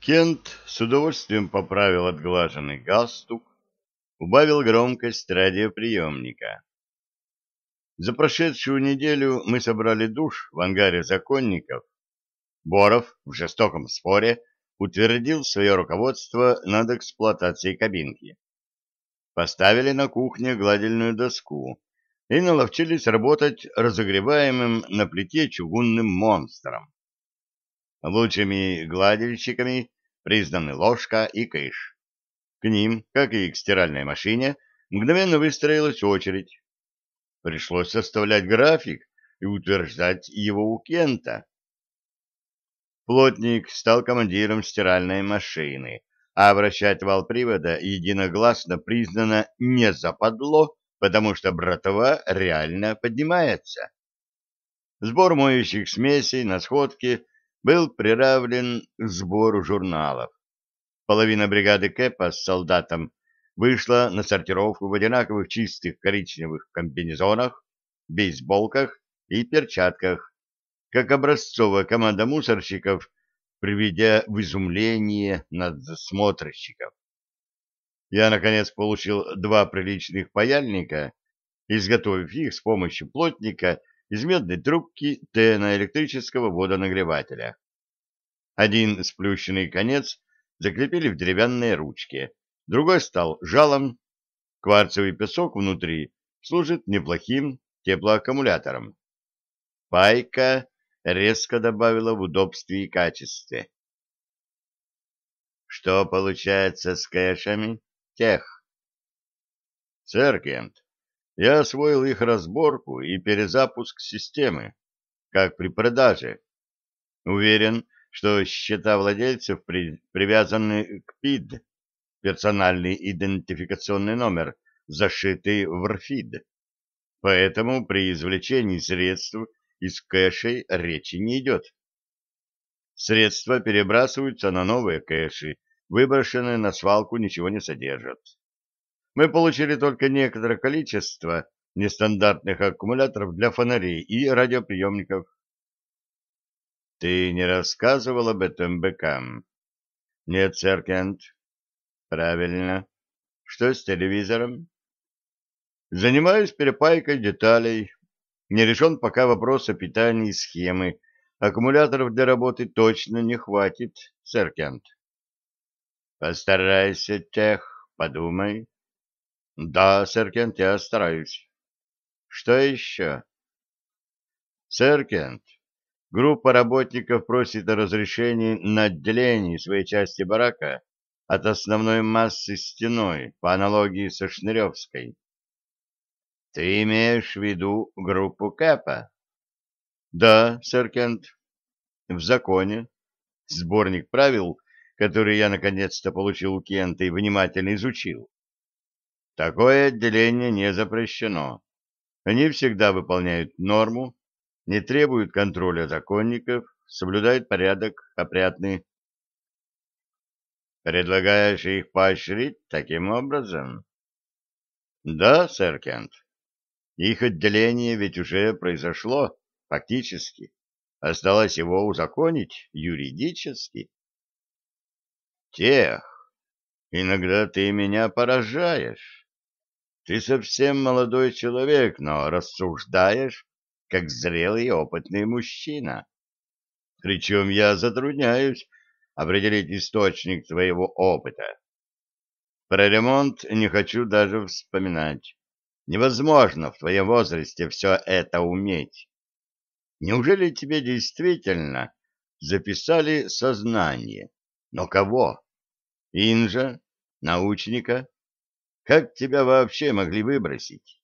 Кент с удовольствием поправил отглаженный галстук, убавил громкость радиоприемника. За прошедшую неделю мы собрали душ в ангаре законников. Боров в жестоком споре утвердил свое руководство над эксплуатацией кабинки. Поставили на кухне гладильную доску и наловчились работать разогреваемым на плите чугунным монстром. Лучшими гладильщиками признаны ложка и кыш. К ним, как и к стиральной машине, мгновенно выстроилась очередь. Пришлось составлять график и утверждать его у Кента. Плотник стал командиром стиральной машины, а вращать вал привода единогласно признано не западло, потому что братва реально поднимается. Сбор моющих смесей на сходке был приравлен к сбору журналов. Половина бригады Кэпа с солдатом вышла на сортировку в одинаковых чистых коричневых комбинезонах, бейсболках и перчатках, как образцовая команда мусорщиков, приведя в изумление надсмотрщиков. Я, наконец, получил два приличных паяльника, изготовив их с помощью плотника из медной трубки Тена электрического водонагревателя. Один сплющенный конец закрепили в деревянной ручке, другой стал жалом. Кварцевый песок внутри служит неплохим теплоаккумулятором. Пайка резко добавила в удобстве и качестве. Что получается с кэшами? Тех. Сэр я освоил их разборку и перезапуск системы, как при продаже. Уверен, что счета владельцев при... привязаны к ПИД, персональный идентификационный номер, зашитый в РФИД. Поэтому при извлечении средств из кэшей речи не идет. Средства перебрасываются на новые кэши, выброшенные на свалку ничего не содержат мы получили только некоторое количество нестандартных аккумуляторов для фонарей и радиоприемников. Ты не рассказывал об этом быкам? Нет, Серкент. Правильно. Что с телевизором? Занимаюсь перепайкой деталей. Не решен пока вопрос о питании схемы. Аккумуляторов для работы точно не хватит, Серкент. Постарайся, Тех, подумай. Да, Серкент, я стараюсь. Что еще? Серкент, группа работников просит о разрешении на отделение своей части барака от основной массы стеной, по аналогии со Шныревской. Ты имеешь в виду группу Кэпа? Да, Серкент. В законе. Сборник правил, который я наконец-то получил у Кента и внимательно изучил Такое отделение не запрещено. Они всегда выполняют норму, не требуют контроля законников, соблюдают порядок, опрятны. Предлагаешь их поощрить таким образом? Да, сэр Кент. Их отделение ведь уже произошло, фактически. Осталось его узаконить юридически. Тех, иногда ты меня поражаешь. Ты совсем молодой человек, но рассуждаешь, как зрелый и опытный мужчина. Причем я затрудняюсь определить источник твоего опыта. Про ремонт не хочу даже вспоминать. Невозможно в твоем возрасте все это уметь. Неужели тебе действительно записали сознание? Но кого? Инжа? Научника? Как тебя вообще могли выбросить?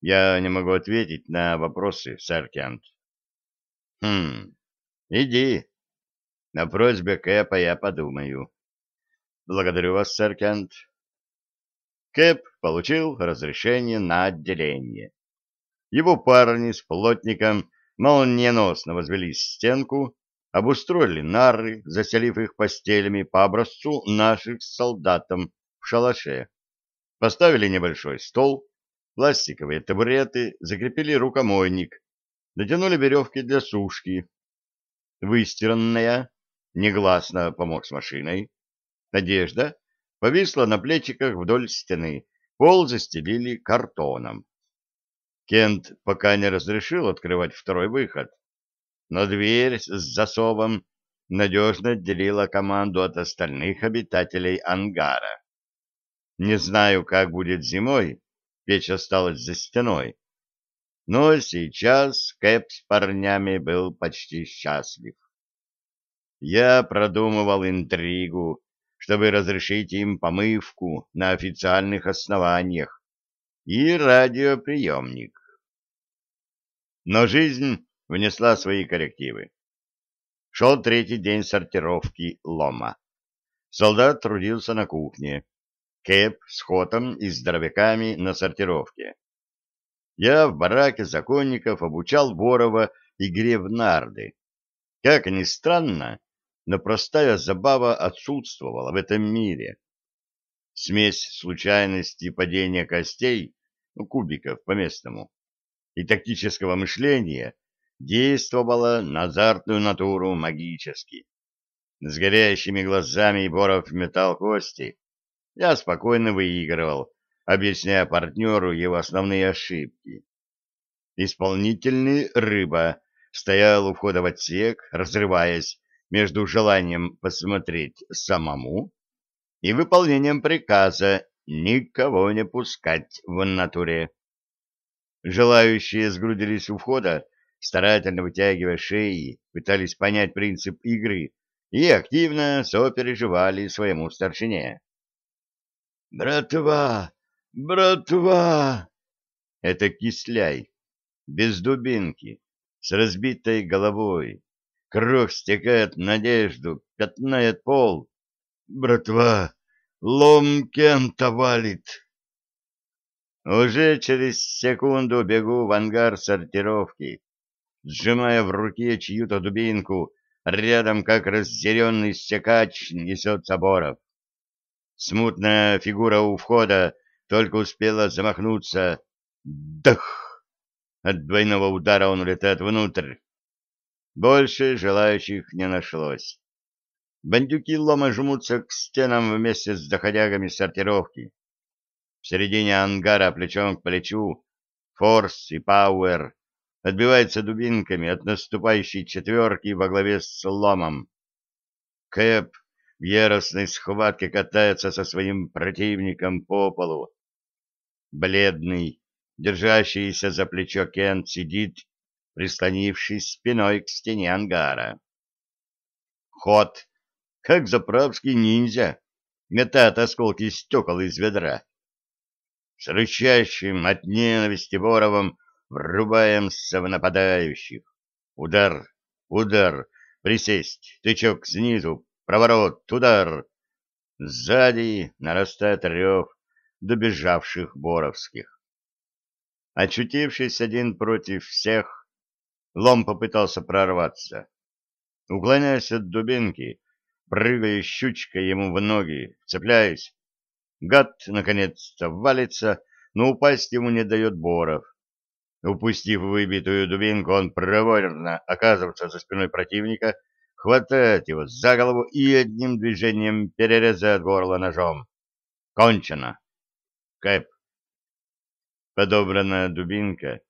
Я не могу ответить на вопросы, сержант. Хм, иди. На просьбе Кэпа я подумаю. Благодарю вас, сержант. Кэп получил разрешение на отделение. Его парни с плотником молниеносно возвели стенку, обустроили нары, заселив их постелями по образцу наших солдатам в шалаше. Поставили небольшой стол, пластиковые табуреты, закрепили рукомойник, натянули веревки для сушки. Выстиранная, негласно помог с машиной, Надежда повисла на плечиках вдоль стены, пол застелили картоном. Кент пока не разрешил открывать второй выход, но дверь с засовом надежно отделила команду от остальных обитателей ангара. Не знаю, как будет зимой, печь осталась за стеной. Но сейчас Кэп с парнями был почти счастлив. Я продумывал интригу, чтобы разрешить им помывку на официальных основаниях и радиоприемник. Но жизнь внесла свои коррективы. Шел третий день сортировки лома. Солдат трудился на кухне. Кэп с Хотом и здоровяками на сортировке. Я в бараке законников обучал Борова игре в нарды. Как ни странно, но простая забава отсутствовала в этом мире. Смесь случайности падения костей, ну, кубиков по-местному, и тактического мышления действовала на азартную натуру магически. С горящими глазами Боров метал кости, я спокойно выигрывал, объясняя партнеру его основные ошибки. Исполнительный рыба стоял у входа в отсек, разрываясь между желанием посмотреть самому и выполнением приказа никого не пускать в натуре. Желающие сгрудились у входа, старательно вытягивая шеи, пытались понять принцип игры и активно сопереживали своему старшине. «Братва! Братва!» Это кисляй, без дубинки, с разбитой головой. Кровь стекает надежду, пятнает пол. «Братва! Лом кента валит!» Уже через секунду бегу в ангар сортировки, сжимая в руке чью-то дубинку, рядом, как разъяренный секач, несет соборов. Смутная фигура у входа только успела замахнуться. Дах! От двойного удара он улетает внутрь. Больше желающих не нашлось. Бандюки лома жмутся к стенам вместе с доходягами сортировки. В середине ангара плечом к плечу Форс и Пауэр отбиваются дубинками от наступающей четверки во главе с ломом. Кэп в яростной схватке катается со своим противником по полу. Бледный, держащийся за плечо Кент, сидит, прислонившись спиной к стене ангара. Ход, как заправский ниндзя, метает осколки стекол из ведра. С рычащим от ненависти воровом врубаемся в нападающих. Удар, удар, присесть, тычок снизу, Проворот, удар. Сзади нарастает рев добежавших боровских. Очутившись один против всех, Лом попытался прорваться. Уклоняясь от дубинки, прыгая щучкой ему в ноги, цепляясь, гад наконец-то валится, но упасть ему не дает Боров. Упустив выбитую дубинку, он проворно оказывается за спиной противника Хватает его за голову и одним движением перерезает горло ножом. Кончено. Кэп. Подобранная дубинка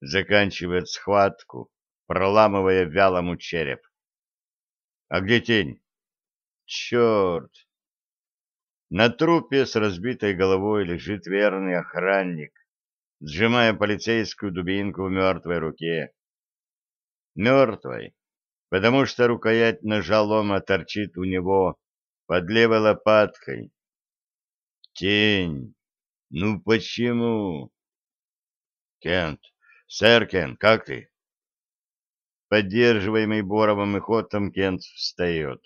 заканчивает схватку, проламывая вялому череп. А где тень? Черт! На трупе с разбитой головой лежит верный охранник, сжимая полицейскую дубинку в мертвой руке. Мертвой, потому что рукоять ножа лома торчит у него под левой лопаткой. Тень! Ну почему? Кент, сэр Кент, как ты? Поддерживаемый Боровым и Хотом Кент встает.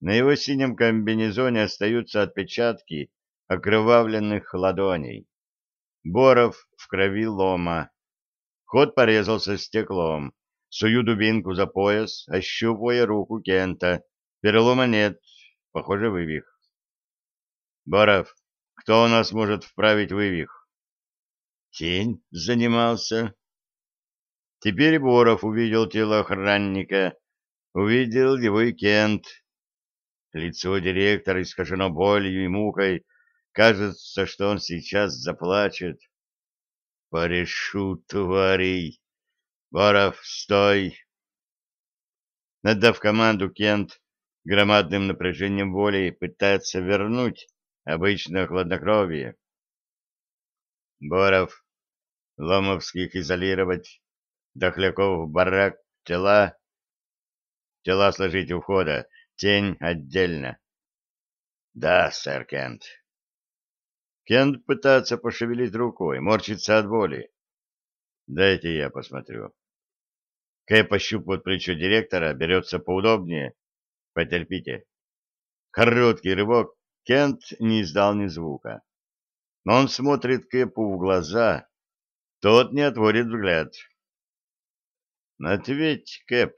На его синем комбинезоне остаются отпечатки окровавленных ладоней. Боров в крови лома. Ход порезался стеклом. Сую дубинку за пояс, ощупывая руку Кента. Перелома нет. Похоже, вывих. Боров, кто у нас может вправить вывих? Тень занимался. Теперь Боров увидел тело охранника. Увидел его и Кент. Лицо директора искажено болью и мукой. Кажется, что он сейчас заплачет. «Порешу, тварей!» «Боров, стой!» Надав команду, Кент громадным напряжением воли пытается вернуть обычное хладнокровие. Боров, Ломовских изолировать, Дохляков в барак, тела. Тела сложить у входа, тень отдельно. Да, сэр Кент. Кент пытается пошевелить рукой, морщится от боли. Дайте я посмотрю. Кэп пощупывает плечо директора, берется поудобнее. Потерпите. Короткий рывок. Кент не издал ни звука. Но он смотрит Кэпу в глаза. Тот не отворит взгляд. Ответь, Кэп,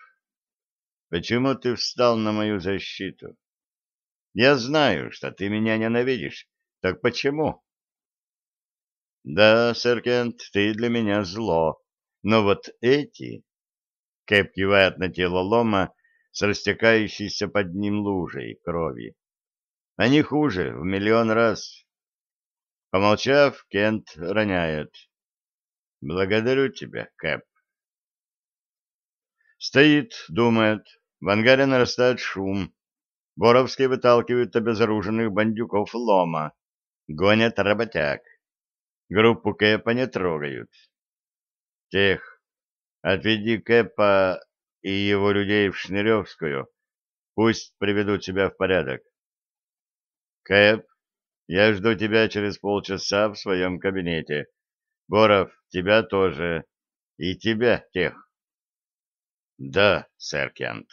почему ты встал на мою защиту? Я знаю, что ты меня ненавидишь. Так почему? Да, сэр Кент, ты для меня зло. Но вот эти Кэп кивает на тело лома с растекающейся под ним лужей крови. Они хуже в миллион раз. Помолчав, Кент роняет. Благодарю тебя, Кэп. Стоит, думает. В ангаре нарастает шум. Боровские выталкивают обезоруженных бандюков лома. Гонят работяг. Группу Кэпа не трогают. Тех Отведи Кэпа и его людей в Шныревскую. Пусть приведут тебя в порядок. Кэп, я жду тебя через полчаса в своем кабинете. Боров, тебя тоже. И тебя, тех. Да, сэр Кент.